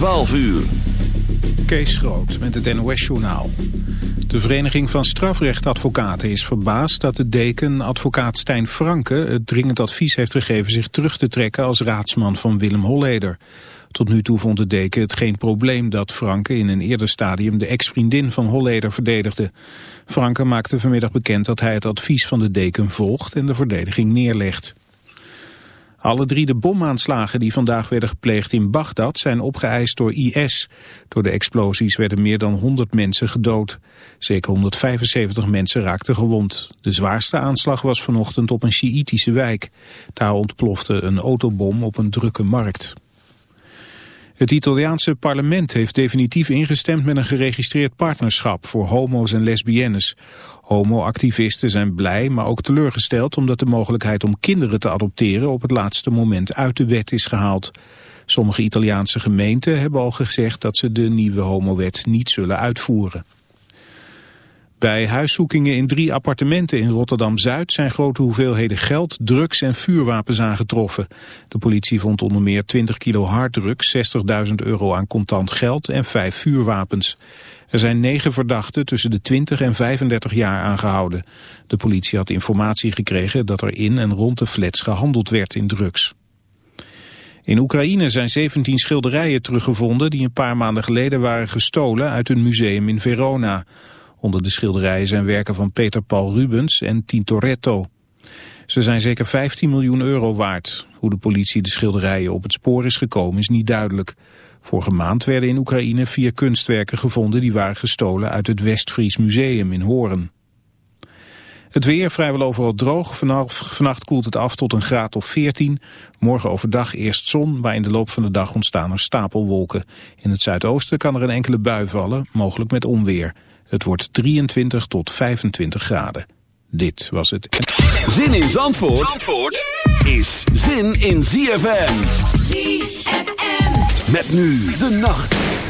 12 uur. Kees Groot met het NOS-journaal. De Vereniging van Strafrechtadvocaten is verbaasd dat de deken advocaat Stijn Franke het dringend advies heeft gegeven zich terug te trekken als raadsman van Willem Holleder. Tot nu toe vond de deken het geen probleem dat Franke in een eerder stadium de ex-vriendin van Holleder verdedigde. Franke maakte vanmiddag bekend dat hij het advies van de deken volgt en de verdediging neerlegt. Alle drie de bomaanslagen die vandaag werden gepleegd in Bagdad zijn opgeëist door IS. Door de explosies werden meer dan 100 mensen gedood. Zeker 175 mensen raakten gewond. De zwaarste aanslag was vanochtend op een Sjiïtische wijk. Daar ontplofte een autobom op een drukke markt. Het Italiaanse parlement heeft definitief ingestemd met een geregistreerd partnerschap voor homo's en lesbiennes. Homoactivisten zijn blij, maar ook teleurgesteld omdat de mogelijkheid om kinderen te adopteren op het laatste moment uit de wet is gehaald. Sommige Italiaanse gemeenten hebben al gezegd dat ze de nieuwe homowet niet zullen uitvoeren. Bij huiszoekingen in drie appartementen in Rotterdam-Zuid zijn grote hoeveelheden geld, drugs en vuurwapens aangetroffen. De politie vond onder meer 20 kilo harddrugs, 60.000 euro aan contant geld en vijf vuurwapens. Er zijn negen verdachten tussen de 20 en 35 jaar aangehouden. De politie had informatie gekregen dat er in en rond de flats gehandeld werd in drugs. In Oekraïne zijn 17 schilderijen teruggevonden die een paar maanden geleden waren gestolen uit een museum in Verona. Onder de schilderijen zijn werken van Peter Paul Rubens en Tintoretto. Ze zijn zeker 15 miljoen euro waard. Hoe de politie de schilderijen op het spoor is gekomen is niet duidelijk. Vorige maand werden in Oekraïne vier kunstwerken gevonden die waren gestolen uit het Westfries Museum in Hoorn. Het weer vrijwel overal droog. vannacht koelt het af tot een graad of 14. Morgen overdag eerst zon, maar in de loop van de dag ontstaan er stapelwolken. In het zuidoosten kan er een enkele bui vallen, mogelijk met onweer. Het wordt 23 tot 25 graden. Dit was het. Zin in Zandvoort, Zandvoort is zin in ZFM. ZFM. Met nu de nacht.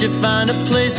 You find a place